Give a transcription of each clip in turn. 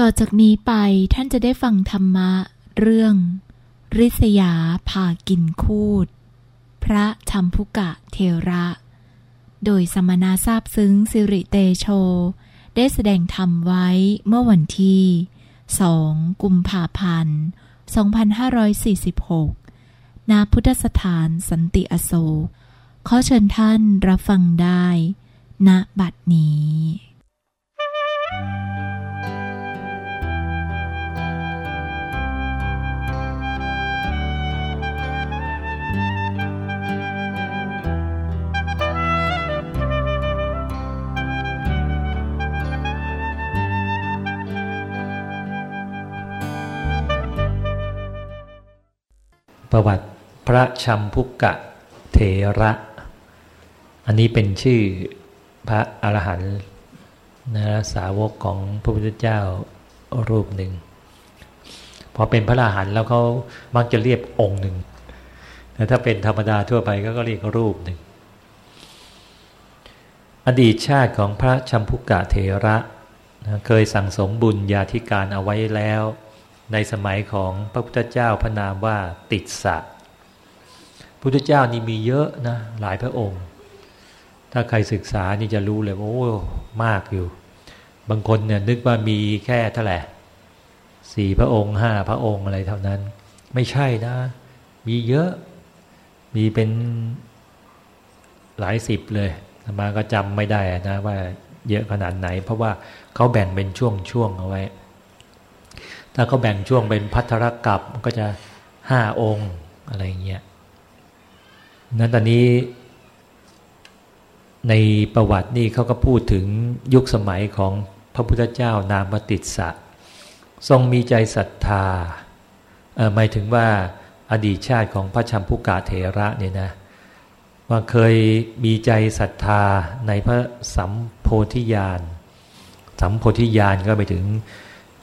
ต่อจากนี้ไปท่านจะได้ฟังธรรมะ เรื่อง ริษยาพากินคูด พระชัมพุกะเทระ โดยสมณาทราบซึ้งสิริเตโช ได้แสดงธรรมไว้เมื่อวันที่2กุมภาพันธ์ 2546 ณ พุทธสถานสันติอโศกขอเชิญท่านรับฟังได้ ณ บัดนี้ ประวัติพระชัมพุกะเถระ อันนี้เป็นชื่อพระอรหันต์นะสาวกของพระพุทธเจ้ารูปหนึ่งพอเป็นพระอรหันต์แล้วเขามักจะเรียกองค์หนึ่งแต่ถ้าเป็นธรรมดาทั่วไปก็เรียกรูปหนึ่ง อดีตชาติของพระชัมพุกะเถระนะเคยสั่งสมบุญญาธิการเอาไว้แล้ว ในสมัยของพระพุทธเจ้าพระนามว่าติดสะพุทธเจ้านี่มีเยอะนะหลายพระองค์ ถ้าใครศึกษานี่จะรู้เลยว่าโอ้มากอยู่ บางคนเนี่ยนึกว่ามีแค่เท่าไหร่สี่พระองค์ห้าพระองค์อะไรเท่านั้น ไม่ใช่นะ มีเยอะมีเป็นหลายสิบเลยมาก็จำไม่ได้นะว่าเยอะขนาดไหน เพราะว่าเขาแบ่งเป็นช่วงๆเอาไว้ ถ้าเขาแบ่งช่วงเป็นพัทรกับก็จะห้าองค์อะไรเงี้ยนั้นตอนนี้ ในประวัตินี่เขาก็พูดถึงยุคสมัยของพระพุทธเจ้านามติสะทรงมีใจศรัทธาหมายถึงว่าอดีตชาติของพระชัมพุกาเถระเนี่ยนะว่าเคยมีใจศรัทธาในพระสัมโพธิญาณสัมโพธิญาณก็ไปถึง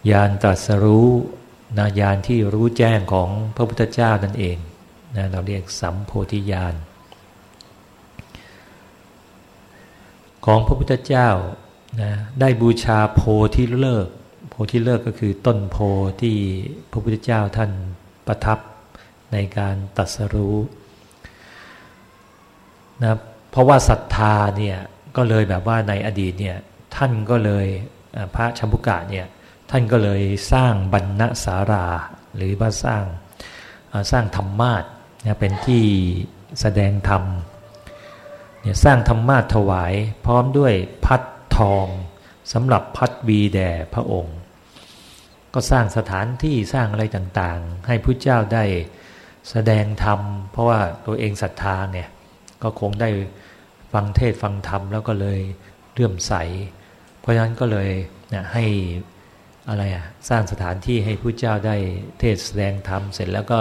ญาณตรัสรู้นะญาณที่รู้แจ้งของพระพุทธเจ้านั่นเองนะเราเรียกสัมโพธิญาณของพระพุทธเจ้านะได้บูชาโพธิเลิกโพธิเลิกก็คือต้นโพที่พระพุทธเจ้าท่านประทับในการตัดสรู้นะเพราะว่าศรัทธาเนี่ยก็เลยแบบว่าในอดีตเนี่ยท่านก็เลยพระชัมพุกะเนี่ย ท่านก็เลยสร้างบรรณสารา หรือว่าสร้างสร้างธรรมาทเนี่ยเป็นที่แสดงธรรมเนี่ยสร้างธรรมาทถวายพร้อมด้วยพัดทองสำหรับพัดวีแด่พระองค์ ก็สร้างสถานที่สร้างอะไรต่างๆ ให้พระเจ้าได้แสดงธรรม เพราะว่าตัวเองศรัทธาเนี่ยก็คงได้ฟังเทศฟังธรรมแล้วก็เลยเลื่อมใส เพราะฉะนั้นก็เลยเนี่ยให้ อะไรอะสร้างสถานที่ให้ผู้เจ้าได้เทศแสดงธรรมเสร็จแล้วก็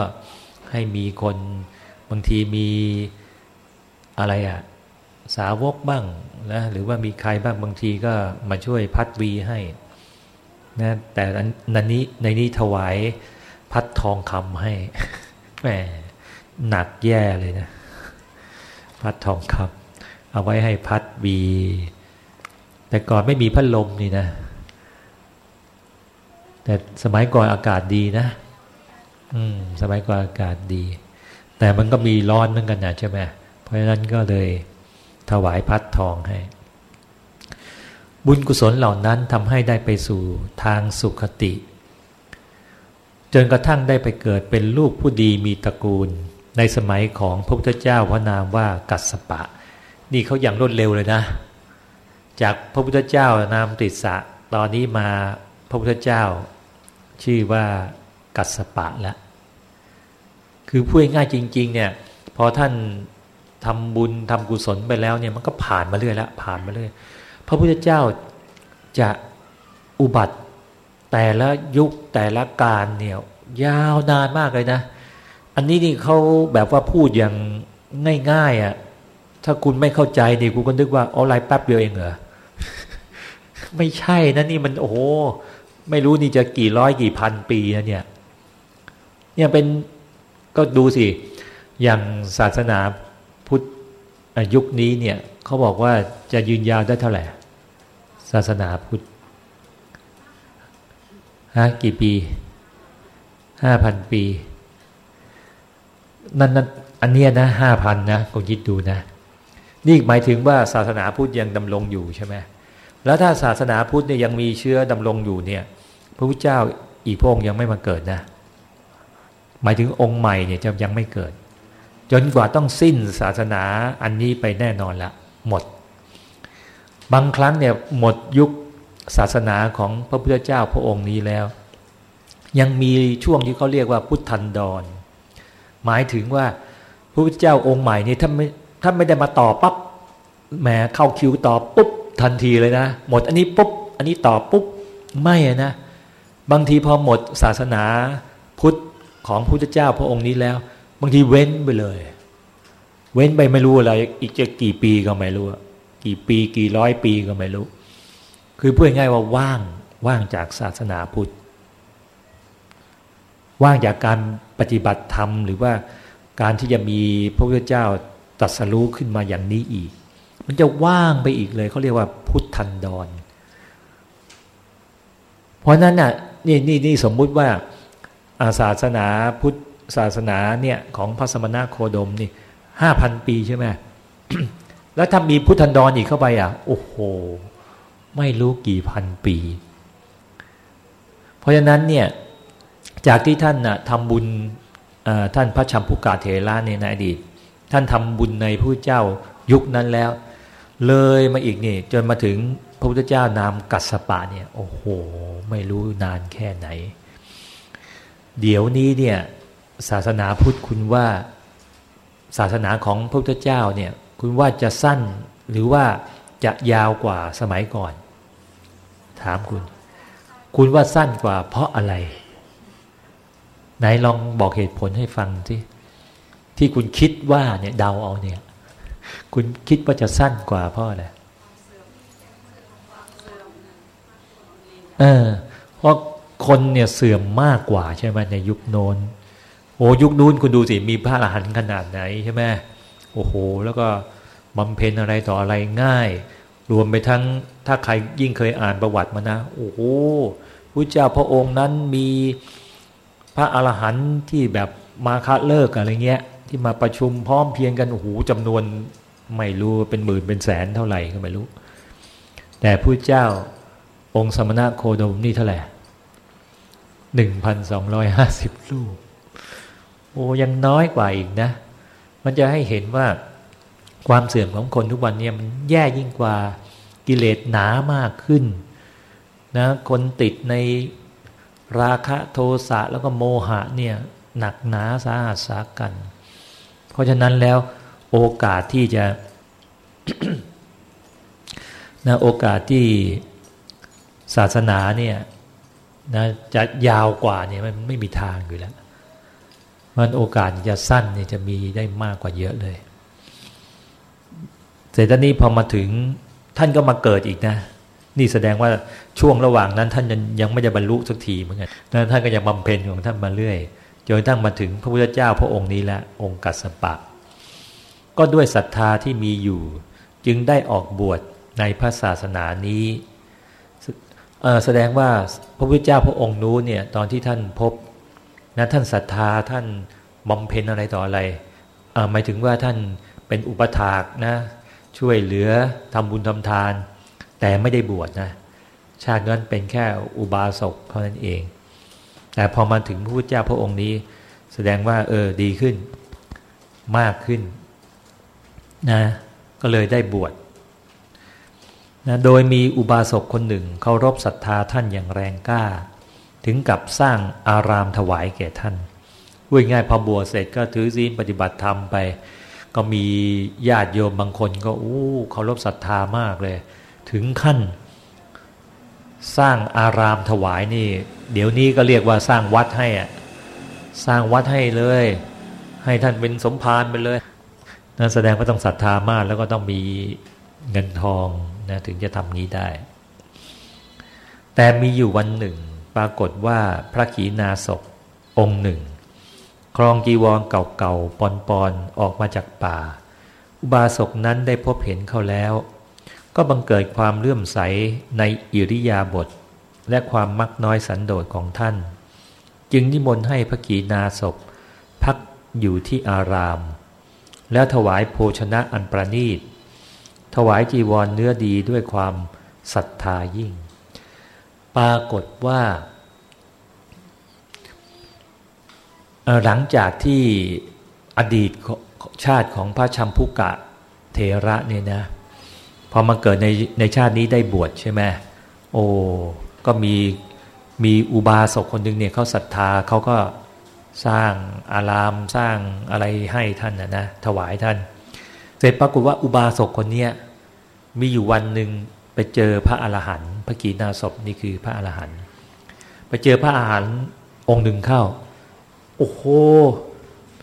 ให้มีคนบางทีมีอะไรอะสาวกบ้างนะหรือว่ามีใครบ้างบางทีก็มาช่วยพัดวีให้นะแต่นันนี้ในนี้ถวายพัดทองคำให้แหมหนักแย่เลยนะ พัดทองคำเอาไว้ให้พัดวี แต่ก่อนไม่มีพัดลมนี่นะ แต่สมัยก่อนอากาศดีนะ อืม สมัยก่อนอากาศดี แต่มันก็มีร้อนเหมือนกันนะใช่ไหมเพราะฉะนั้นก็เลยถวายพัดทองให้ บุญกุศลเหล่านั้นทำให้ได้ไปสู่ทางสุขติ จนกระทั่งได้ไปเกิดเป็นลูกผู้ดีมีตระกูล ในสมัยของพระพุทธเจ้าพระนามว่ากัสปะ นี่เขาอย่างรวดเร็วเลยนะ จากพระพุทธเจ้านามติสะตอนนี้มาพระพุทธเจ้า ชื่อว่ากัสปะแล้วคือพูดง่ายจริง ๆ เนี่ยพอท่านทำบุญทำกุศลไปแล้วเนี่ยมันก็ผ่านมาเรื่อยล้วผ่านมาเรื่อยพระพุทธเจ้าจะอุบัติแต่ละยุคแต่ละการเนี่ยยาวนานมากเลยนะ อันนี้นี่เขาแบบว่าพูดอย่างง่ายๆอะ่ะถ้าคุณไม่เข้าใจนี่คุณก็นึกว่าออนไลน์แป๊บเดียวเองเหรอไม่ใช่นะนี่มันโอ้โห ไม่รู้นี่จะกี่ร้อยกี่พันปีนะเนี่ย เนี่ยเป็นก็ดูสิ อย่างศาสนาพุทธยุคนี้เนี่ยเขาบอกว่าจะยืนยาวได้เท่าไหร่ศาสนาพุทธฮะกี่ปีห้าพันปี นั่นนั่นอันเนี้ยนะห้าพันนะคงคิดดูนะ นี่หมายถึงว่าศาสนาพุทธยังดำรงอยู่ใช่ไหม แล้วถ้าศาสนาพุทธเนี่ยยังมีเชื้อดำรงอยู่เนี่ยพระพุทธเจ้าอีกพระองค์ยังไม่มาเกิดนะหมายถึงองค์ใหม่เนี่ยจะยังไม่เกิด จนกว่าต้องสิ้นศาสนาอันนี้ไปแน่นอนละหมด บางครั้งเนี่ยหมดยุคศาสนาของพระพุทธเจ้าพระองค์นี้แล้ว ยังมีช่วงที่เขาเรียกว่าพุทธันดร หมายถึงว่าพระพุทธเจ้าองค์ใหม่นี่ถ้าไม่ถ้าไม่ได้มาต่อปั๊บแหมเข้าคิวต่อปุ๊บ ทันทีเลยนะ หมดอันนี้ปุ๊บ อันนี้ต่อปุ๊บ ไม่นะ บางทีพอหมดศาสนาพุทธของพระพุทธเจ้าพระองค์นี้แล้ว บางทีเว้นไปเลย เว้นไปไม่รู้อะไร อีกจะกี่ปีก็ไม่รู้ กี่ปีกี่ร้อยปีก็ไม่รู้ คือพูดง่ายว่าว่างว่างจากศาสนาพุทธ ว่างจากการปฏิบัติธรรม หรือว่าการที่จะมีพระพุทธเจ้าตรัสรู้ขึ้นมาอย่างนี้อีก มันจะว่างไปอีกเลยเขาเรียกว่าพุทธันดร เพราะนั้นน่ะนี่นี่นี่สมมุติว่าาศาสนาพุทธศาสนาเนี่ยของพระสมณะโคดมนี่ห้าพันปีใช่ไหมแล้วถ้ามีพุทธันดรอีกเข้าไปอะ โอ้โห ไม่รู้กี่พันปี เพราะฉะนั้นเนี่ยจากที่ท่านนะทำบุญท่านพระชัมพุกาเถระในอดีต ท่านทำบุญในพระเจ้ายุคนั้นแล้ว เลยมาอีกนี่ จนมาถึงพระพุทธเจ้านามกัสสปะเนี่ย โอ้โห ไม่รู้นานแค่ไหน เดี๋ยวนี้เนี่ย ศาสนาพุทธคุณว่าศาสนาของพระพุทธเจ้าเนี่ย คุณว่าจะสั้นหรือว่าจะยาวกว่าสมัยก่อน ถามคุณ คุณว่าสั้นกว่าเพราะอะไร ไหนลองบอกเหตุผลให้ฟังสิที่คุณคิดว่าเนี่ยเดาเอาเนี่ย คุณคิดว่าจะสั้นกว่าพราะอะเออเพราะคนเนี่ยเสื่อมมากกว่าใช่ไหมในยุคโน้นโอ้ยุคนู้นคุณดูสิมีพระอรหันต์ขนาดไหนใช่ไหมโอ้โห แล้วก็บำเพ็ญอะไรต่ออะไรง่าย รวมไปทั้งถ้าใครยิ่งเคยอ่านประวัติมานะ โอ้โหพระเจ้าพระองค์นั้นมีพระอรหันต์ที่แบบมาคัดเลิกอะไรเงี้ย ที่มาประชุมพร้อมเพียงกันโอ้โหจำนวนไม่รู้เป็นหมื่นเป็นแสนเท่าไหร่ก็ไม่รู้ แต่พระเจ้าองค์สมณะโคดมนี่เท่าไหร่หนึ่งพันสองร้อยห้าสิบลูกโอ้ยังน้อยกว่าอีกนะ มันจะให้เห็นว่าความเสื่อมของคนทุกวันเนี่ยมันแย่ยิ่งกว่ากิเลสหนามากขึ้นนะคนติดในราคะโทสะแล้วก็โมหะเนี่ยหนักหนาสาหัสสากัน เพราะฉะนั้นแล้วโอกาสที่จะนะโอกาสที่ศาสนาเนี่ยนะจะยาวกว่าเนี่ยมันไม่มีทางอยู่แล้ว มันโอกาสจะสั้นเนี่ยจะมีได้มากกว่าเยอะเลยเสร็จตอนนี้พอมาถึงท่านก็มาเกิดอีกนะ นี่แสดงว่าช่วงระหว่างนั้น ท่านยังยังไม่ได้บรรลุสักทีเหมือนกันนั้นท่านก็ยังบำเพ็ญของท่านมาเรื่อย จนทั้งมาถึงพระพุทธเจ้าพระองค์นี้และองค์กัสปะ ก็ด้วยศรัทธาที่มีอยู่ จึงได้ออกบวชในพระศาสนานี้แสดงว่าพระพุทธเจ้าพระองค์นู้นเนี่ยตอนที่ท่านพบนะท่านศรัทธาท่านบำเพ็ญอะไรต่ออะไรหมายถึงว่าท่านเป็นอุปถากนะช่วยเหลือทำบุญทำทาน แต่ไม่ได้บวชนะชาตินั้นเป็นแค่อุบาสกเท่านั้นเอง แต่พอมาถึงพระพุทธเจ้าพระองค์นี้ แสดงว่า เออดีขึ้น มากขึ้นนะก็เลยได้บวชนะโดยมีอุบาสกคนหนึ่งเคารพศรัทธาท่านอย่างแรงกล้า ถึงกับสร้างอารามถวายแก่ท่านพูดง่ายพอบวชเสร็จก็ถือศีลปฏิบัติธรรมไป ก็มีญาติโยมบางคนก็อู้เคารพศรัทธามากเลย ถึงขั้น สร้างอารามถวายนี่ เดี๋ยวนี้ก็เรียกว่าสร้างวัดให้อะสร้างวัดให้เลย ให้ท่านเป็นสมภารไปเลยนั่นแสดงว่าต้องศรัทธามากแล้วก็ต้องมีเงินทองนะถึงจะทำนี้ได้ แต่มีอยู่วันหนึ่ง ปรากฏว่าพระขีณาสพองค์หนึ่ง ครองจีวรเก่าๆปอนๆออกมาจากป่า อุบาสกนั้นได้พบเห็นเขาแล้ว ก็บังเกิดความเลื่อมใสในอิริยาบถและความมักน้อยสันโดษของท่าน จึงนิมนต์ให้พระกีนาศพ พักอยู่ที่อาราม แล้วถวายโภชนะอันประณีต ถวายจีวรเนื้อดีด้วยความศรัทธายิ่ง ปรากฏว่า หลังจากที่อดีตชาติของพระชัมพุกะเทระเนี่ยนะ พอมาเกิดในในชาตินี้ได้บวชใช่ไหมโอ้ก็มีมีอุบาสกคนหนึ่งเนี่ยเขาศรัทธาเขาก็สร้างอารามสร้างอะไรให้ท่านนะนะถวายท่าน เสร็จปรากฏว่าอุบาสกคนเนี้ยมีอยู่วันหนึ่งไปเจอพระอรหันต์พระกีนาศพนี่คือพระอรหันต์ไปเจอพระอรหันต์องค์หนึ่งเข้า โอ้โห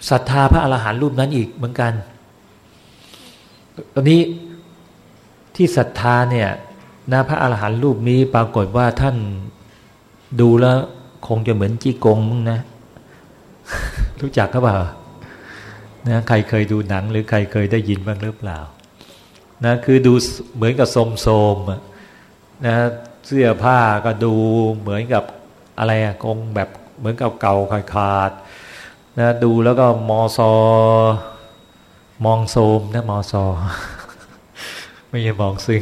ศรัทธาพระอรหันต์รูปนั้นอีกเหมือนกันตอนนี้ ที่ศรัทธาเนี่ยนะพระอรหันต์รูปนี้ปรากฏว่าท่านดูแล้วคงจะเหมือนจี้กงมึงนะ รู้จักก็เปล่านะใครเคยดูหนังหรือใครเคยได้ยินบ้างหรือเปล่านะคือดูเหมือนกับโสมโสมนะเสื้อผ้าก็ดูเหมือนกับอะไรอะกงแบบเหมือนกับเก่าขาดนะดูแล้วก็มอซอมองโสมนะมอซอ ไม่ใช่มองซึ่ง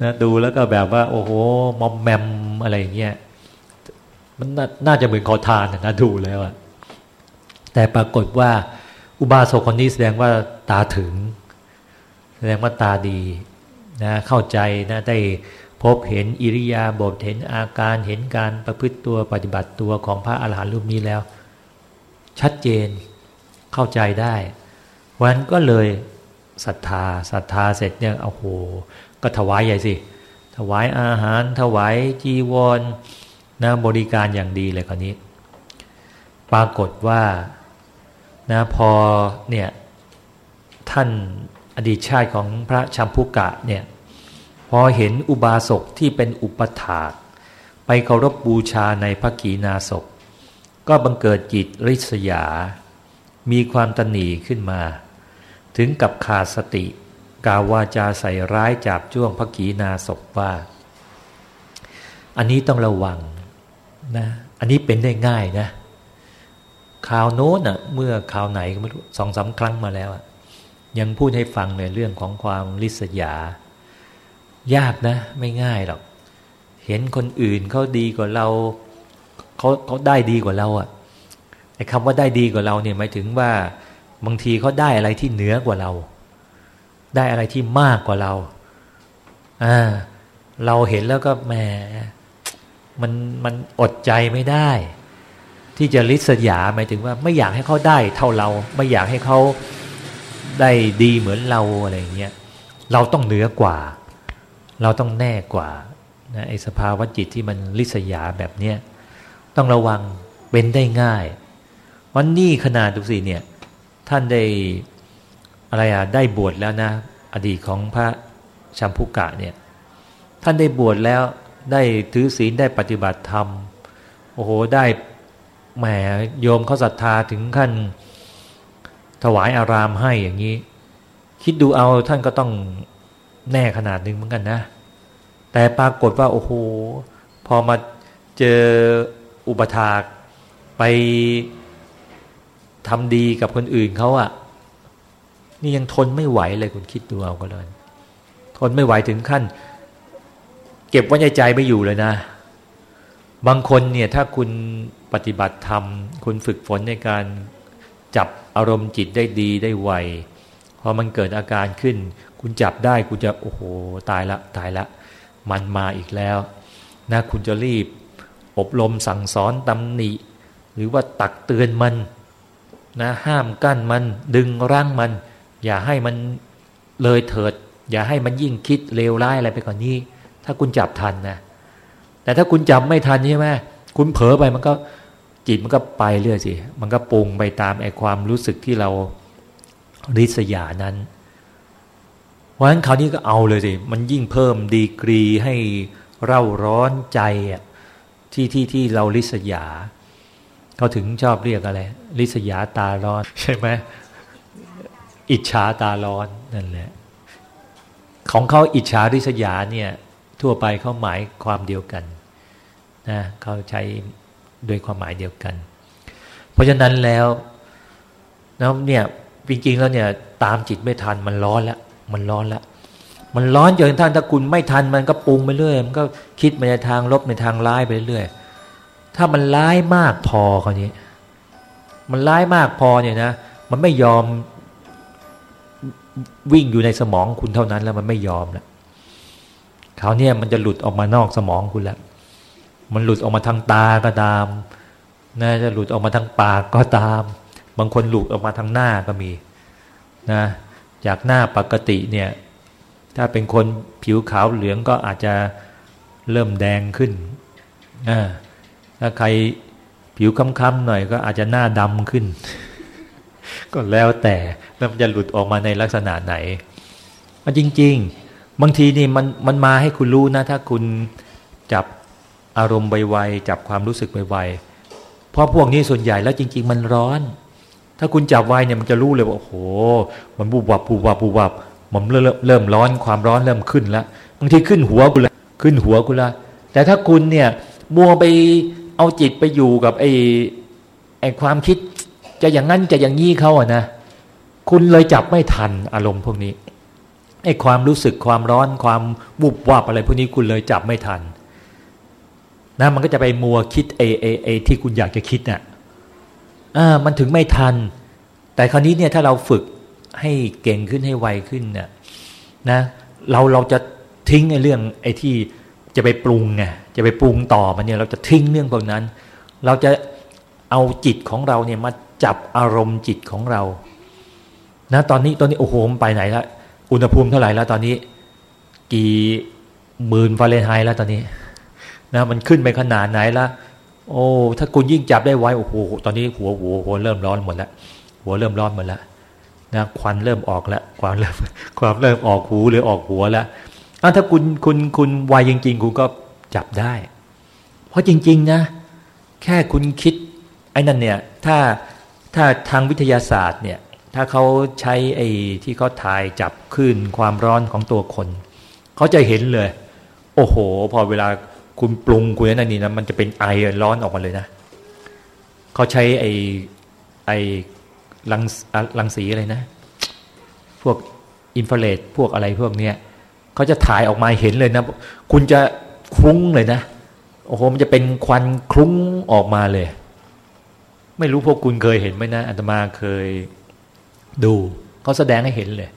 นะดูแล้วก็แบบว่า โอ้โหมอมแมมอะไรอย่างเงี้ยมันน่าจะเหมือนขอทานนะดูแล้วอะแต่ปรากฏว่า อุบาสกคนนี้แสดงว่าตาถึง แสดงว่าตาดีนะเข้าใจนะได้พบเห็นอิริยาบถเห็นอาการเห็นการประพฤติตัวปฏิบัติตัวของพระอรหันต์รูปนี้แล้ว ชัดเจนเข้าใจได้วันก็เลย ศรัทธาศรัทธาเสร็จเนี่ยโอ้โหก็ถวายใหญ่สิ ถวายอาหาร ถวายจีวรนะบริการอย่างดีเลยคนนี้ ปรากฏว่านะพอเนี่ยท่านอดีตชาติของพระชัมพุกะเนี่ยพอเห็นอุบาสกที่เป็นอุปถาไปเคารพบบูชาในพระกีนาศกก็บังเกิดจิตริษยา มีความตนีขึ้นมา ถึงกับขาดสติ กาวาจาใส่ร้ายจับจ้วงพระกีนาศพว่า อันนี้ต้องระวังนะ อันนี้เป็นได้ง่ายนะข่าวโน้นอะเมื่อข่าวไหนก็ไม่รู้สองสาครั้งมาแล้วยังพูดให้ฟังในเรื่องของความลิษยา ยากนะ ไม่ง่ายหรอก เห็นคนอื่นเขาดีกว่าเราเขาเขาได้ดีกว่าเราอะไอ้คำว่าได้ดีกว่าเราเนี่ยหมายถึงว่า บางทีเขาได้อะไรที่เหนือกว่าเรา ได้อะไรที่มากกว่าเราอ่าเราเห็นแล้วก็แหมมันมันอดใจไม่ได้ ที่จะลิษยาหมายถึงว่าไม่อยากให้เขาได้เท่าเรา ไม่อยากให้เขาได้ดีเหมือนเราอะไรเงี้ยเราต้องเหนือกว่า เราต้องแน่กว่านะไอสภาวะจิตที่มันลิษยาแบบเนี้ยต้องระวังเป็นได้ง่ายวันนี้ขนาดดูสิเนี่ย ท่านได้อะไรอะได้บวชแล้วนะ อดีตของพระชัมพุกะเนี่ยท่านได้บวชแล้วได้ถือศีลได้ปฏิบัติธรรม โอ้โหได้แหมโยมเขาศรัทธาถึงขั้น ถวายอารามให้อย่างนี้ คิดดูเอาท่านก็ต้องแน่ขนาดนึงเหมือนกันนะ แต่ปรากฏว่า โอ้โห พอมาเจออุปถากไป ทำดีกับคนอื่นเขาอะนี่ยังทนไม่ไหวเลยคุณคิดดูเอาก็เลยทนไม่ไหวถึงขั้น เก็บไว้ในใจไม่อยู่เลยนะ บางคนเนี่ยถ้าคุณปฏิบัติธรรม คุณฝึกฝนในการจับอารมณ์จิตได้ดีได้ไวพอมันเกิดอาการขึ้น คุณจับได้คุณจะโอ้โหตายละตายละ มันมาอีกแล้วนะคุณจะรีบ อบรมสั่งสอนตำหนิ หรือว่าตักเตือนมัน นะห้ามกั้นมันดึงร่างมัน อย่าให้มันเลยเถิด อย่าให้มันยิ่งคิดเลวร้ายอะไรไปกว่านนี้ ถ้าคุณจับทันนะแต่ถ้าคุณจับไม่ทันใช่ไหมคุณเผลอไปมันก็จิตมันก็ไปเรื่อยสิมันก็ปรุงไปตามไอ้ความรู้สึกที่เราริษยานั้นเพราะฉะนั้นคราวนี้ก็เอาเลยสิ มันยิ่งเพิ่มดีกรีให้เร่าร้อนใจอะที่ที่ที่เราริษยา เขาถึงชอบเรียกอะไรริษยาตาร้อน ใช่ไหมอิจฉาตาร้อนนั่นแหละ ของเขาอิจฉาริษยาเนี่ย ทั่วไปเขาหมายความเดียวกันนะเขาใช้โดยความหมายเดียวกัน เพราะฉะนั้นแล้วแล้วเนี่ยจริงๆแล้วเนี่ย ตามจิตไม่ทันมันร้อนแล้วมันร้อนแล้วมันร้อนจนท่านถ้าคุณไม่ทันมันก็ปรุงไปเรื่อยมันก็คิดไปในทางลบในทางร้ายไปเรื่อย ถ้ามันร้ายมากพอคราวนี้ มันร้ายมากพอเนี่ยนะ มันไม่ยอมวิ่งอยู่ในสมองคุณเท่านั้นแล้วมันไม่ยอมแล้วคราวนี้มันจะหลุดออกมานอกสมองคุณแล้ว มันหลุดออกมาทางตาก็ตามนะจะหลุดออกมาทางปากก็ตาม บางคนหลุดออกมาทางหน้าก็มีนะจากหน้าปกติเนี่ย ถ้าเป็นคนผิวขาวเหลืองก็อาจจะเริ่มแดงขึ้นนะ ถ้าใครผิวค้ำๆหน่อยก็อาจจะหน้าดำขึ้น ก็แล้วแต่แล้วมันจะหลุดออกมาในลักษณะไหนมันจริง ๆ บางทีนี่มันมันมาให้คุณรู้นะ ถ้าคุณจับอารมณ์ไวๆจับความรู้สึกไวๆเพราะพวกนี้ส่วนใหญ่แล้วจริง ๆ มันร้อน ถ้าคุณจับไวเนี่ยมันจะรู้เลยว่าโอ้โห มันบูบวับบูบวับบูบวับมันเริ่มเริ่มร้อนความร้อนเริ่มขึ้นแล้วบางทีขึ้นหัวกูละขึ้นหัวกูละแต่ถ้าคุณเนี่ยมัวไป เอาจิตไปอยู่กับไอ้ไอ้ความคิด จะอย่างนั้นจะอย่างนี้เขาอะนะคุณเลยจับไม่ทันอารมณ์พวกนี้ไอ้ความรู้สึกความร้อนความบุบวับอะไรพวกนี้คุณเลยจับไม่ทันนะมันก็จะไปมัวคิดเอเอเอที่คุณอยากจะคิดน่ะอ่ามันถึงไม่ทัน แต่คราวนี้เนี่ยถ้าเราฝึกให้เก่งขึ้นให้ไวขึ้นเนี่ยนะเราเราจะทิ้งไอ้เรื่องไอ้ที่ จะไปปรุงไงจะไปปรุงต่อมันเนี่ยเราจะทิ้งเรื่องพวกนั้น เราจะเอาจิตของเราเนี่ยมาจับอารมณ์จิตของเรา นะตอนนี้ตอนนี้โอ้โหมไปไหนละอุณหภูมิเท่าไหร่แล้วตอนนี้ กี่หมื่นฟาเรนไฮต์แล้วตอนนี้นะมันขึ้นไปขนาดไหนละโอ้ถ้าคุณยิ่งจับได้ไวโอ้โหตอนนี้หัวหัวหัวเริ่มร้อนหมดแล้วหัวเริ่มร้อนหมดแล้วนะควันเริ่มออกแล้วความเริ่มความเริ่มออกหูหรือออกหัวแล้ว ถ้าคุณคุณคุณไวจริง ๆ คุณก็จับได้ เพราะจริง ๆ นะ แค่คุณคิด ไอ้นั่นเนี่ย ถ้าถ้าทางวิทยาศาสตร์เนี่ย ถ้าเขาใช้ไอ้ที่เขาถ่ายจับคลื่นความร้อนของตัวคน เขาจะเห็นเลย โอ้โห พอเวลาคุณปรุงคุณนั่นนี่นะมันจะเป็นไอร้อนออกมาเลยนะเขาใช้ไอ้ไอ้รังรังสีอะไรนะ พวกอินฟราเรดพวกอะไรพวกเนี้ย เขาจะถ่ายออกมาเห็นเลยนะ คุณจะคลุ้งเลยนะ โอ้โห มันจะเป็นควันคลุ้งออกมาเลย ไม่รู้พวกคุณเคยเห็นไหมนะอาตมาเคยดูเขาแสดงให้เห็นเลย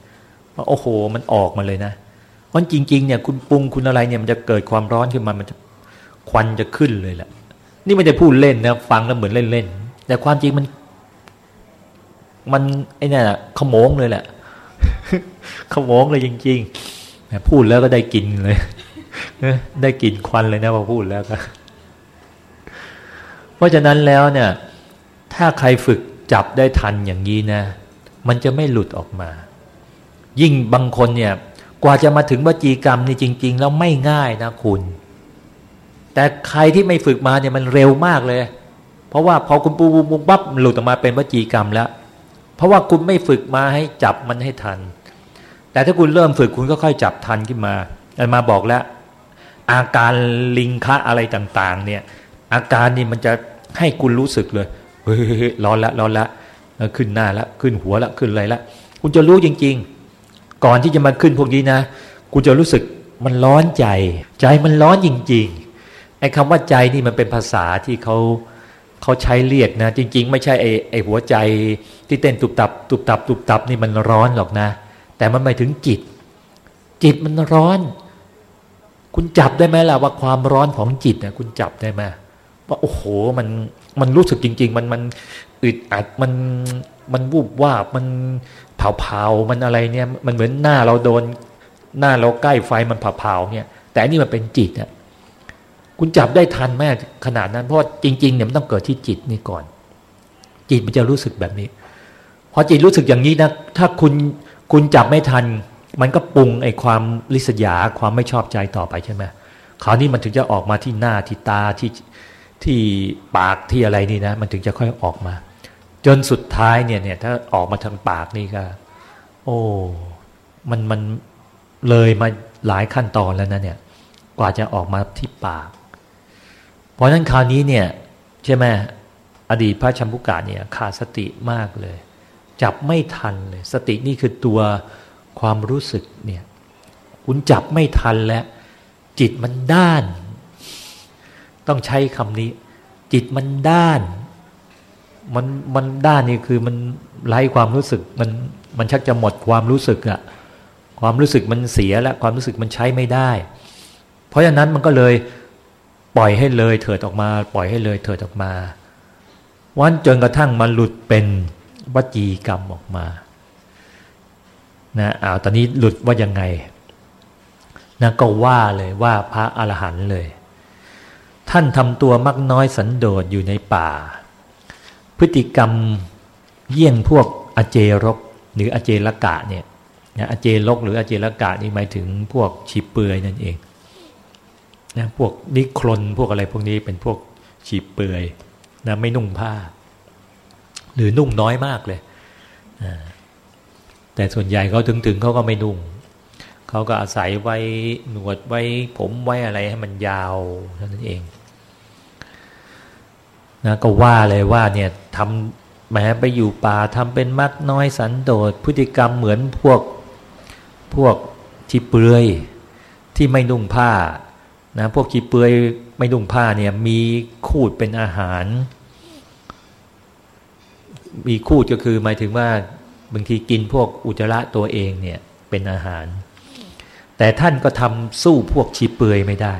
ว่าโอ้โห มันออกมาเลยนะเพราะจริง ๆ เนี่ย คุณปรุงคุณอะไรเนี่ยมันจะเกิดความร้อนขึ้นมา มันจะควันจะขึ้นเลยแหละนี่ไม่ได้พูดเล่นนะ ฟังแล้วเหมือนเล่นๆแต่ความจริงมัน มันไอ้นี่แหละขโมงเลยแหละขโมงเลยจริง ๆ พูดแล้วก็ได้กินเลยได้กินควันเลยนะพอพูดแล้วก็เพราะฉะนั้นแล้วเนี่ย ถ้าใครฝึกจับได้ทันอย่างนี้นะ มันจะไม่หลุดออกมา ยิ่งบางคนเนี่ย กว่าจะมาถึงวจีกรรมนี่จริง ๆ แล้วไม่ง่ายนะคุณ แต่ใครที่ไม่ฝึกมาเนี่ยมันเร็วมากเลย เพราะว่าพอคุณปูบุงปั๊บหลุดออกมาเป็นวจีกรรมแล้ว เพราะว่าคุณไม่ฝึกมาให้จับมันให้ทัน แต่ถ้าคุณเริ่มฝึกคุณก็ค่อยจับทันขึ้นมาอามาบอกแล้ว อาการลิงคะอะไรต่าง ๆ เนี่ย อาการนี่มันจะให้คุณรู้สึกเลยเฮ้ยร้อนละร้อนละขึ้นหน้าละขึ้นหัวละขึ้นอะไรละคุณจะรู้จริง ๆ ก่อนที่จะมาขึ้นพวกนี้นะคุณจะรู้สึกมันร้อนใจ ใจมันร้อนจริง ๆไอ้คำว่าใจนี่มันเป็นภาษาที่เขาเขาใช้เรียกนะ จริง ๆ ไม่ใช่ไอ้ไอ้หัวใจที่เต้นตุบตับตุบตับตุบตับนี่มันร้อนหรอกนะ แต่มันหมายถึงจิต จิตมันร้อน คุณจับได้ไหมล่ะว่าความร้อนของจิตนี่ยคุณจับได้ไหมว่าโอ้โหมันมันรู้สึกจริง ๆ มันมันอึดอัดมันมันวูบวาบมันเผาเผามันอะไรเนี่ยมันเหมือนหน้าเราโดน หน้าเราใกล้ไฟมันเผาเผาเนี่ยแต่อันนี้มันเป็นจิตอะคุณจับได้ทันแม่ขนาดนั้น เพราะจริงๆเนี่ยมันต้องเกิดที่จิตนี่ก่อน จิตมันจะรู้สึกแบบนี้พอจิตรู้สึกอย่างนี้นะถ้าคุณ คุณจับไม่ทัน มันก็ปรุงไอ้ความลิษยาความไม่ชอบใจต่อไปใช่ไหมคราวนี้มันถึงจะออกมาที่หน้าที่ตาที่ที่ปากที่อะไรนี่นะ มันถึงจะค่อยออกมา จนสุดท้ายเนี่ยเนี่ยถ้าออกมาทางปากนี่ก็ โอ้มันมันเลยมาหลายขั้นตอนแล้วนะเนี่ย กว่าจะออกมาที่ปาก เพราะฉะนั้นคราวนี้เนี่ยใช่ไหมอดีตพระชัมพุกะเนี่ยขาดสติมากเลย จับไม่ทันเลยสตินี่คือตัวความรู้สึกเนี่ยคุณจับไม่ทันแล้ว จิตมันด้าน ต้องใช้คำนี้ จิตมันด้าน มันมันด้านนี่คือมันไร้ความรู้สึกมันมันชักจะหมดความรู้สึกอะความรู้สึกมันเสียแล้วความรู้สึกมันใช้ไม่ได้ เพราะฉะนั้นมันก็เลยปล่อยให้เลยเถิดออกมา ปล่อยให้เลยเถิดออกมา วันจนกระทั่งมันหลุดเป็น วจีกรรมออกมานะอ้าวตอนนี้หลุดว่ายังไงนะก็ว่าเลยว่าพระอรหันต์เลย ท่านทำตัวมักน้อยสันโดษอยู่ในป่า พฤติกรรมเยี่ยงพวกอเจรกหรืออเจรกะเนี่ยนะอเจรกหรืออเจรกะนี่หมายถึงพวกชีเปือยนั่นเองนะพวกนิครนพวกอะไรพวกนี้เป็นพวกชีเปือยนะไม่นุ่งผ้า หรือนุ่งน้อยมากเลยแต่ส่วนใหญ่เขาถึงๆเขาก็ไม่นุ่งเขาก็อาศัยไว้หนวดไว้ผมไว้อะไรให้มันยาวเท่านั้นเองนะก็ว่าเลยว่าเนี่ยทำแม้ไปอยู่ป่าทำเป็นมักน้อยสันโดษพฤติกรรมเหมือนพวกพวกที่เปลือยที่ไม่นุ่งผ้านะพวกขี้เปือยไม่นุ่งผ้าเนี่ยมีคูดเป็นอาหาร มีคูดก็คือหมายถึงว่าบางทีกินพวกอุจจาระตัวเองเนี่ยเป็นอาหาร แต่ท่านก็ทำสู้พวกชีเปือยไม่ได้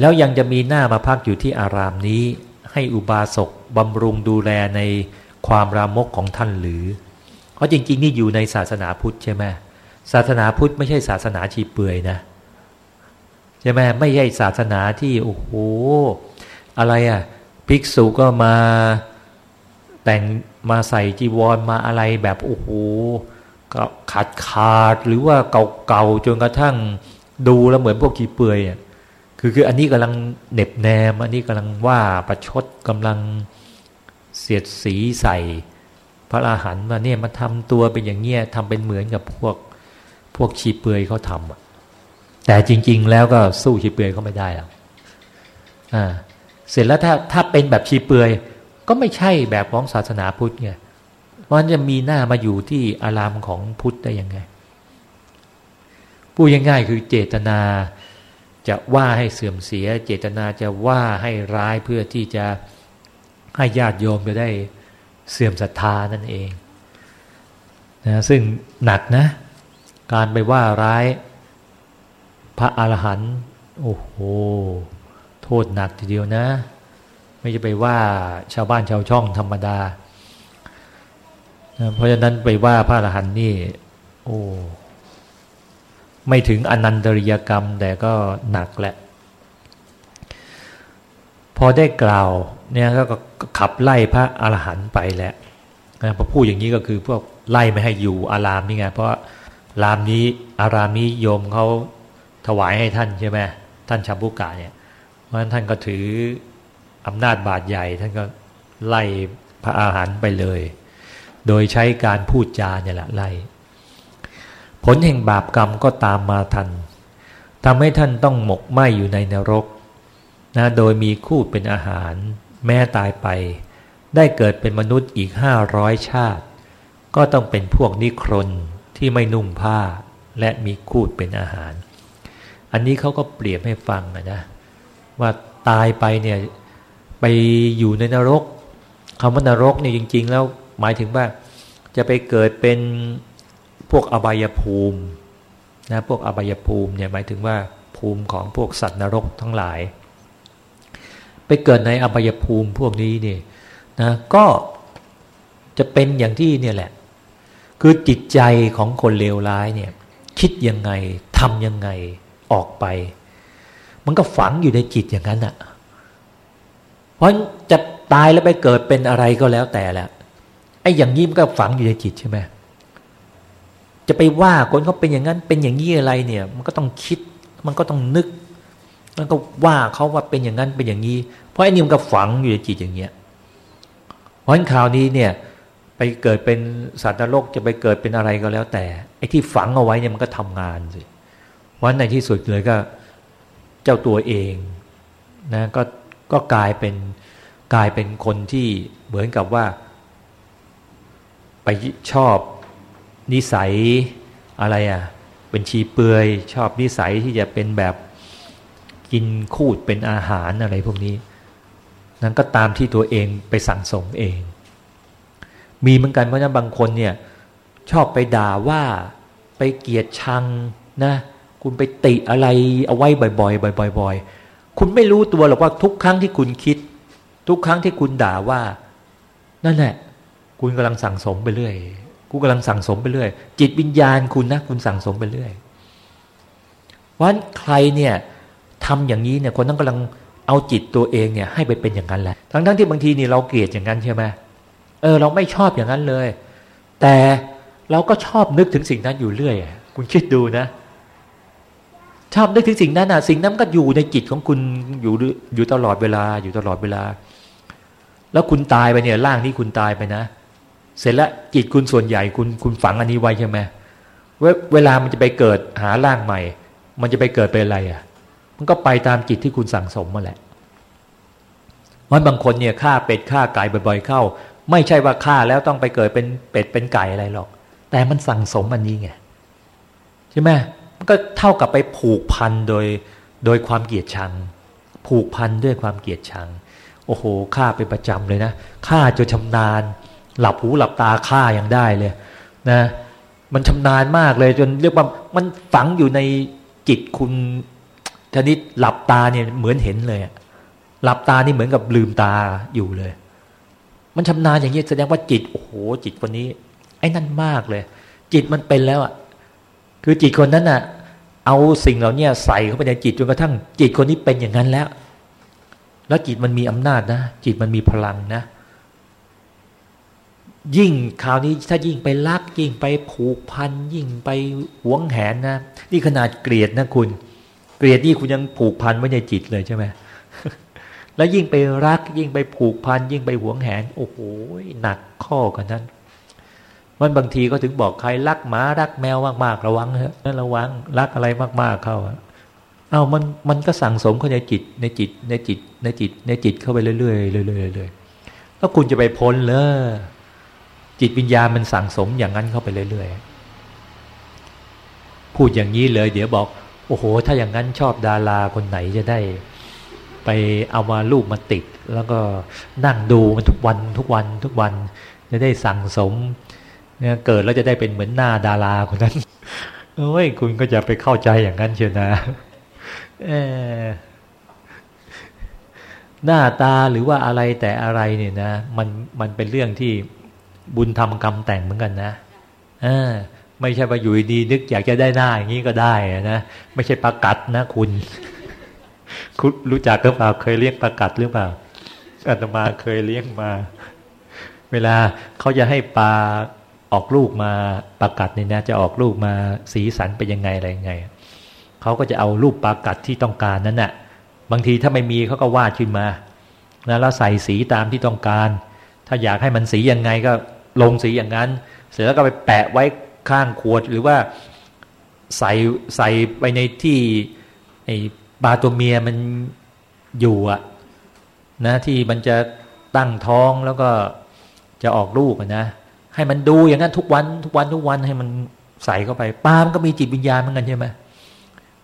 แล้วยังจะมีหน้ามาพักอยู่ที่อารามนี้ ให้อุบาสกบำรุงดูแลในความรามกของท่านหรือ เพราะจริง ๆ นี่อยู่ในศาสนาพุทธใช่ไหมศาสนาพุทธไม่ใช่ศาสนาชีเปือยนะใช่ไหมไม่ใช่ศาสนาที่โอ้โหอะไรอะ่ะภิกษุก็มา แต่งมาใส่จีวรมาอะไรแบบโอ้โหก็ขาดขาดหรือว่าเก่าๆจนกระทั่งดูแล้วเหมือนพวกกีเปื่อยอะคือคืออันนี้กำลังเน็บแนม อันนี้กำลังว่าประชดกำลังเสียดสีใส่ พระอาหารมาเนี่ยมาทำตัวเป็นอย่างเงี้ยทำเป็นเหมือนกับพวกพวกชีเปื่อยเขาทำอะแต่จริง ๆ แล้วก็สู้ชีเปลือยเขาไม่ได้หรอกอ่าเสร็จแล้วถ้าถ้าเป็นแบบชีเปลือย ก็ไม่ใช่แบบของศาสนาพุทธไงเพราะจะมีหน้ามาอยู่ที่อารามของพุทธได้ยังไงพูดง่ายๆคือเจตนาจะว่าให้เสื่อมเสีย เจตนาจะว่าให้ร้ายเพื่อที่จะให้ญาติโยมจะได้เสื่อมศรัทธานั่นเองนะซึ่งหนักนะ การไปว่าร้ายพระอรหันต์โอ้โห โทษหนักทีเดียวนะ ไม่จะไปว่าชาวบ้านชาวช่องธรรมดา เพราะฉะนั้นไปว่าพระอรหันต์นี่ โอ้ไม่ถึงอนันตริยกรรมแต่ก็หนักแหละ พอได้กล่าวเนี่ยก็ขับไล่พระอรหันต์ไปแหละพอพูดอย่างนี้ก็คือพวกไล่ไม่ให้อยู่อารามนี่ไงเพราะรามนี้อารามนี้โยมเขาถวายให้ท่านใช่ไหมท่านชัมพุกะเนี่ยเพราะฉะนั้นท่านก็ถือ อำนาจบาดใหญ่ท่านก็ไล่พระอาหารไปเลย โดยใช้การพูดจาเนี่ยแหละไล่ ผลแห่งบาปกรรมก็ตามมาทันทำให้ท่านต้องหมกไหมอยู่ในนรกนะโดยมีคู่เป็นอาหาร แม้ตายไป ได้เกิดเป็นมนุษย์อีกห้าร้อยชาติ ก็ต้องเป็นพวกนิครนที่ไม่นุ่งผ้าและมีคูดเป็นอาหาร อันนี้เขาก็เปรียบให้ฟังนะว่าตายไปเนี่ย ไปอยู่ในนรกคำว่านรกเนี่ยจริง ๆ แล้วหมายถึงว่าจะไปเกิดเป็นพวกอบายภูมินะพวกอบายภูมิเนี่ยหมายถึงว่าภูมิของพวกสัตว์นรกทั้งหลาย ไปเกิดในอบายภูมิพวกนี้นี่นะก็จะเป็นอย่างที่เนี่ยแหละ คือจิตใจของคนเลวร้ายเนี่ย คิดยังไงทำยังไงออกไป มันก็ฝังอยู่ในจิตอย่างนั้นอะ ราะจะตายแล้วไปเกิดเป็นอะไรก็แล้วแต่แหละไอ้อย่างนี้มันก็ฝังอยู่ในจิตใช่ไหมจะไปว่าคนเขาเป็นอย่างนั้นเป็นอย่างนี้อะไรเนี่ย มันก็ต้องคิด มันก็ต้องนึก มันก็ว่าเขาว่าเป็นอย่างนั้นเป็นอย่างนี้ เพราะไอ้นี่มันก็ฝังอยู่ในจิตอย่างเงี้ยเพราะฉะนั้นคราวนี้เนี่ย ไปเกิดเป็นสัตว์นรกจะไปเกิดเป็นอะไรก็แล้วแต่ไอ้ที่ฝังเอาไว้เนี่ยมันก็ทำงานสิวันในที่สุดเลยก็ เจ้าตัวเอง นะ ก็ ก็กลายเป็นกลายเป็นคนที่เหมือนกับว่า ไปชอบนิสัยอะไรอะ เป็นชีเปลือยชอบนิสัยที่จะเป็นแบบกินคูดเป็นอาหารอะไรพวกนี้ นั้นก็ตามที่ตัวเองไปสั่งสมเอง มีเหมือนกันเพราะนั้นบางคนเนี่ยชอบไปด่าว่าไปเกลียดชังนะ คุณไปติอะไรเอาไว้บ่อยๆบ่อยๆ คุณไม่รู้ตัวหรอกว่าทุกครั้งที่คุณคิด ทุกครั้งที่คุณด่าว่า นั่นแหละ คุณกำลังสั่งสมไปเรื่อยคุณกำลังสั่งสมไปเรื่อย จิตวิญญาณคุณนะคุณสั่งสมไปเรื่อยวันใครเนี่ยทำอย่างนี้เนี่ยคนนั้นกำลังเอาจิตตัวเองเนี่ยให้ไปเป็นอย่างนั้นแหละทั้งทั้งที่บางทีนี่เราเกลียดอย่างนั้นใช่ไหมเออเราไม่ชอบอย่างนั้นเลย แต่เราก็ชอบนึกถึงสิ่งนั้นอยู่เรื่อย คุณคิดดูนะ ชอบนึกถึงสิ่งนั้นอะสิ่งนั้นก็อยู่ในจิตของคุณอยู่อยู่ตลอดเวลาอยู่ตลอดเวลา แล้วคุณตายไปเนี่ยร่างนี้คุณตายไปนะ เสร็จแล้วจิตคุณส่วนใหญ่คุณคุณฝังอันนี้ไว้ใช่ไหมเวลามันจะไปเกิดหาร่างใหม่ มันจะไปเกิดเป็นอะไรอะ มันก็ไปตามจิตที่คุณสั่งสมมาแหละเพราะบางคนเนี่ยฆ่าเป็ดฆ่าไก่บ่อย ๆ เข้า ไม่ใช่ว่าฆ่าแล้วต้องไปเกิดเป็นเป็ดเป็นไก่อะไรหรอก แต่มันสั่งสมอันนี้ไงใช่ไหม ก็เท่ากับไปผูกพันโดยโดยความเกลียดชัง ผูกพันด้วยความเกลียดชัง โอ้โหฆ่าเป็นประจำเลยนะฆ่าจนชำนาญ หลับหูหลับตาฆ่ายังได้เลยนะมันชำนาญมากเลยจนเรียกว่ามันฝังอยู่ในจิตคุณทนิดหลับตาเนี่ยเหมือนเห็นเลยหลับตานี่เหมือนกับลืมตาอยู่เลย มันชำนาญอย่างนี้แสดงว่าจิตโอ้โหจิตคนนี้ ไอ้นั่นมากเลย จิตมันเป็นแล้วอะ คือจิตคนนั้นอะ เอาสิ่งเหล่านี้ใส่เข้าไปในจิตจนกระทั่ง จิตคนนี้เป็นอย่างนั้นแล้ว แล้วจิตมันมีอำนาจนะ จิตมันมีพลังนะ ยิ่งคราวนี้ถ้ายิ่งไปรักยิ่งไปผูกพันยิ่งไปหวงแหนนะนี่ขนาดเกลียดนะคุณ เกลียดนี่คุณยังผูกพันไว้ในจิตเลยใช่ไหมแล้วยิ่งไปรักยิ่งไปผูกพันยิ่งไปหวงแหน โอ้โหหนักข้อกันนั้น มันบางทีก็ถึงบอกใครรักหมารักแมวมากๆระวังเถอะนั่นระวังรักอะไรมากๆเข้าเอามันมันก็สั่งสมเข้าในจิตในจิตในจิตในจิตในจิตเข้าไปเรื่อยๆเรื่อยๆเรื่อยๆแล้วคุณจะไปพ้นเลยจิตวิญญาณมันสั่งสมอย่างนั้นเข้าไปเรื่อยๆพูดอย่างนี้เลย เดี๋ยวบอก โอ้โห ถ้าอย่างนั้นชอบดาราคนไหนจะได้ ไปเอามารูปมาติด แล้วก็นั่งดูมันทุกวันทุกวันทุกวันจะได้สั่งสม เนี่ยเกิดแล้วจะได้เป็นเหมือนหน้าดาราคนนั้นเอ้ยคุณก็จะไปเข้าใจอย่างนั้นเชียวนะเออหน้าตาหรือว่าอะไรแต่อะไรเนี่ยนะ มันมันเป็นเรื่องที่บุญทำกรรมแต่งเหมือนกันนะเออไม่ใช่ว่าอยู่ดีนึกอยากจะได้หน้าอย่างนี้ก็ได้นะไม่ใช่ประกัดนะคุณ คุณรู้จักหรือเปล่าเคยเลี้ยงประกัดหรือเปล่าอาตมาเคยเลี้ยงมา เวลาเขาจะให้ปลา ออกลูกมาประกัดเนี่ยนะจะออกลูกมาสีสันเป็นยังไงอะไรยังไงเขาก็จะเอารูปประกัดที่ต้องการนั้นนะ่ะบางทีถ้าไม่มีเขาก็วาดขึ้นมานะแล้วใส่สีตามที่ต้องการ ถ้าอยากให้มันสียังไงก็ลงสีอย่างนั้น เสร็จแล้วก็ไปแปะไว้ข้างขวดหรือว่าใส่ใส่ไปในที่ไอ้ปลาตัวเมียมันอยู่อะนะที่มันจะตั้งท้องแล้วก็จะออกลูกนะ ให้มันดูอย่างนั้นทุกวันทุกวันทุกวันให้มันใส่เข้าไปปลามันก็มีจิตวิญญาณเหมือนกันใช่ไหม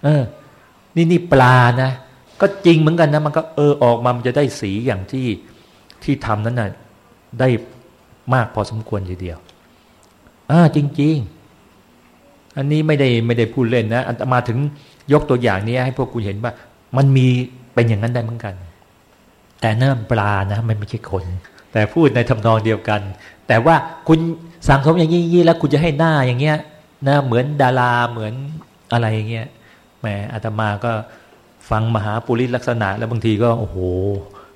เออ นี่นี่ปลานะก็จริงเหมือนกันนะ มันก็เออออกมามันจะได้สีอย่างที่ที่ทำนั้นนะ่ะได้มากพอสมควรทีเดียวอ่าจริง ๆ อันนี้ไม่ได้ไม่ได้พูดเล่นนะอันมาถึงยกตัวอย่างนี้ให้พวกคุณเห็นว่า มันมีเป็นอย่างนั้นได้เหมือนกัน แต่เนิ่มปลานะมันไม่ใช่คน แต่พูดในทำนองเดียวกัน แต่ว่าคุณสังสมอย่างนี้แล้วคุณจะให้หน้าอย่างเงี้ยหนะเหมือนดาราเหมือนอะไรอย่างเงี้ยแหมอาตมาก็ฟังมหาปุริลักษณะ แล้วบางทีก็โอ้โห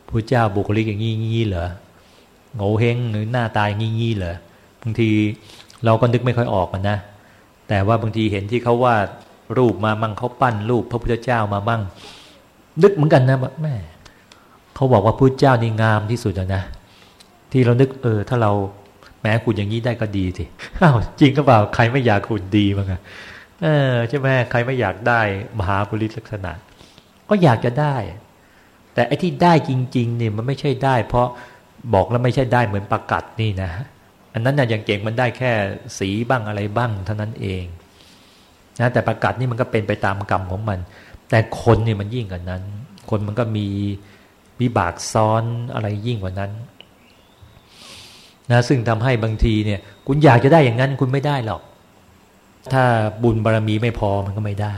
พระเจ้าบุคลิกอย่างนี้งี้เหรอโง่เฮงหรือหน้าตายงี้งี้เหรอบางทีเราก็นึกไม่ค่อยออกนะ แต่ว่าบางทีเห็นที่เขาว่ารูปมามั่งเขาปั้นรูปพระพุทธเจ้ามามั่ง นึกเหมือนกันนะแม่เขาบอกว่าพระเจ้านี่งามที่สุดนะ ที่เรานึกเออ ถ้าเราแม้คุณอย่างนี้ได้ก็ดีสิอ้าวจริงก็เปล่าใครไม่อยากคุณดีมั้งอะเออใช่ไหมใครไม่อยากได้มหาบุริลักษณะ ก็อยากจะได้ แต่ไอ้ที่ได้จริง ๆ เนี่ยมันไม่ใช่ได้ เพราะบอกแล้วไม่ใช่ได้เหมือนประกัดนี่นะอันนั้นน่ะอย่างเก่งมันได้แค่สีบ้างอะไรบ้างเท่านั้นเองนะแต่ประกัดนี่มันก็เป็นไปตามกรรมของมัน แต่คนเนี่ยมันยิ่งกว่านั้น คนมันก็มีวิบากซ้อนอะไรยิ่งกว่านั้น นะซึ่งทำให้บางทีเนี่ย คุณอยากจะได้อย่างนั้นคุณไม่ได้หรอก ถ้าบุญบารรมีไม่พอมันก็ไม่ได้